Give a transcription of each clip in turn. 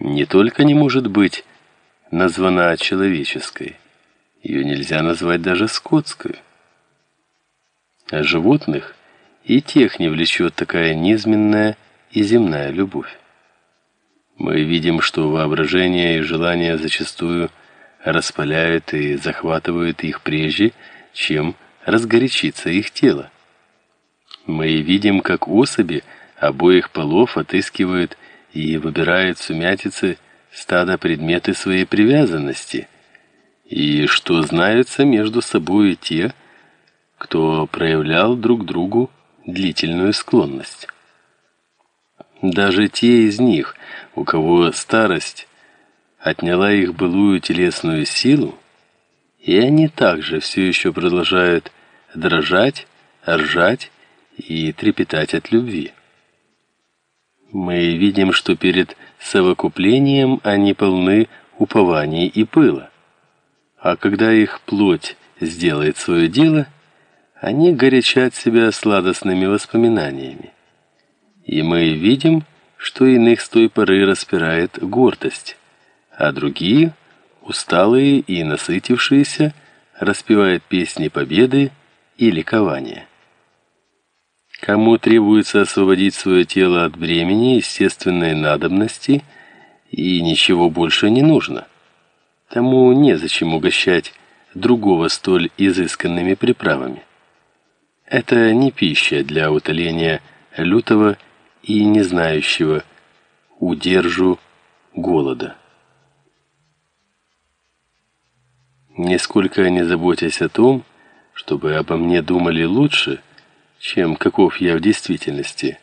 не только не может быть названа человеческой, ее нельзя назвать даже скотской. А животных и тех не влечет такая низменная и земная любовь. Мы видим, что воображение и желание зачастую распаляют и захватывают их прежде, чем разгорячится их тело. Мы видим, как особи обоих полов отыскивают и выбирают сумятицы стада предметы своей привязанности, и что знаются между собой те, кто проявлял друг другу длительную склонность. Даже те из них, у кого старость отняла их былую телесную силу, и они также все еще продолжают дрожать, ржать и трепетать от любви. Мы видим, что перед совокуплением они полны упований и пыла. А когда их плоть сделает свое дело, они горячат себя сладостными воспоминаниями. И мы видим, что иных с той поры распирает гордость, а другие, усталые и насытившиеся, распевают песни победы и ликования. Кому требуется освободить свое тело от бремени естественной надобности, и ничего больше не нужно, тому незачем угощать другого столь изысканными приправами. Это не пища для утоления лютого и не знающего удержу голода. Нисколько не заботясь о том, чтобы обо мне думали лучше, чем каков я в действительности,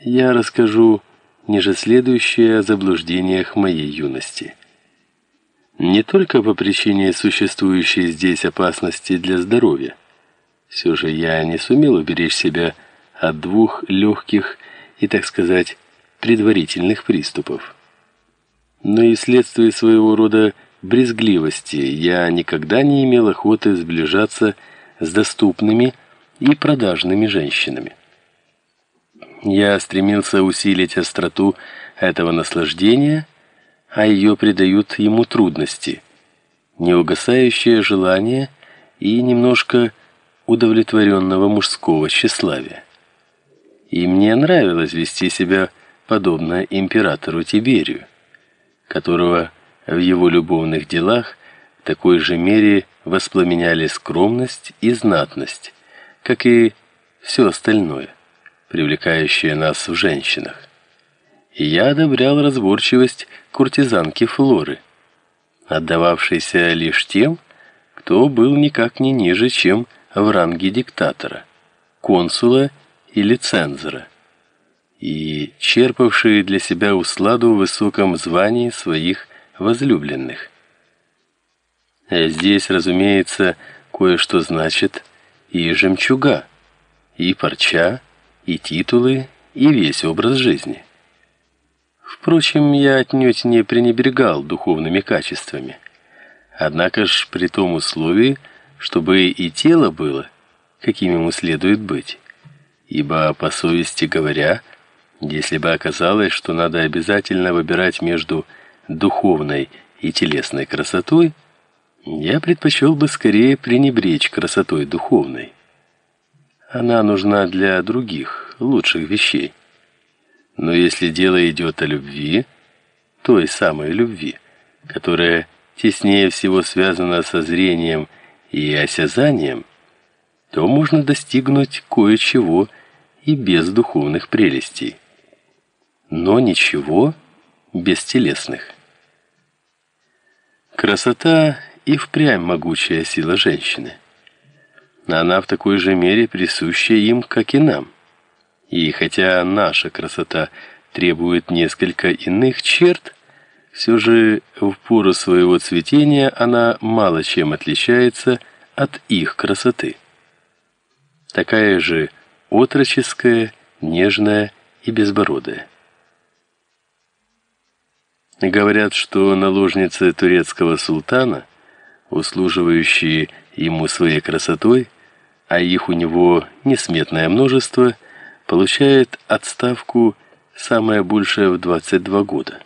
я расскажу ниже следующее о заблуждениях моей юности. Не только по причине существующей здесь опасности для здоровья. Все же я не сумел уберечь себя от двух легких и, так сказать, предварительных приступов. Но и вследствие своего рода брезгливости я никогда не имел охоты сближаться с доступными и продажными женщинами. Я стремился усилить остроту этого наслаждения, а ее придают ему трудности, неугасающее желание и немножко удовлетворенного мужского тщеславия. И мне нравилось вести себя подобно императору Тиберию, которого в его любовных делах в такой же мере воспламеняли скромность и знатность, как и все остальное, привлекающее нас в женщинах. И я одобрял разборчивость куртизанки Флоры, отдававшейся лишь тем, кто был никак не ниже, чем в ранге диктатора, консула или цензора, и черпавшие для себя усладу в высоком звании своих возлюбленных. Здесь, разумеется, кое-что значит и жемчуга, и парча, и титулы, и весь образ жизни. Впрочем, я отнюдь не пренебрегал духовными качествами. Однако ж при том условии, чтобы и тело было, каким ему следует быть. Ибо по совести говоря, если бы оказалось, что надо обязательно выбирать между духовной и телесной красотой, я предпочел бы скорее пренебречь красотой духовной. Она нужна для других, лучших вещей. Но если дело идет о любви, той самой любви, которая теснее всего связана со зрением и осязанием, то можно достигнуть кое-чего и без духовных прелестей. Но ничего без телесных. Красота и впрямь могучая сила женщины. Она в такой же мере присуща им, как и нам. И хотя наша красота требует несколько иных черт, все же в пору своего цветения она мало чем отличается от их красоты. Такая же отроческая, нежная и безбородая. Говорят, что наложницы турецкого султана, услуживающие ему своей красотой, а их у него несметное множество, получают отставку самое большее в 22 года.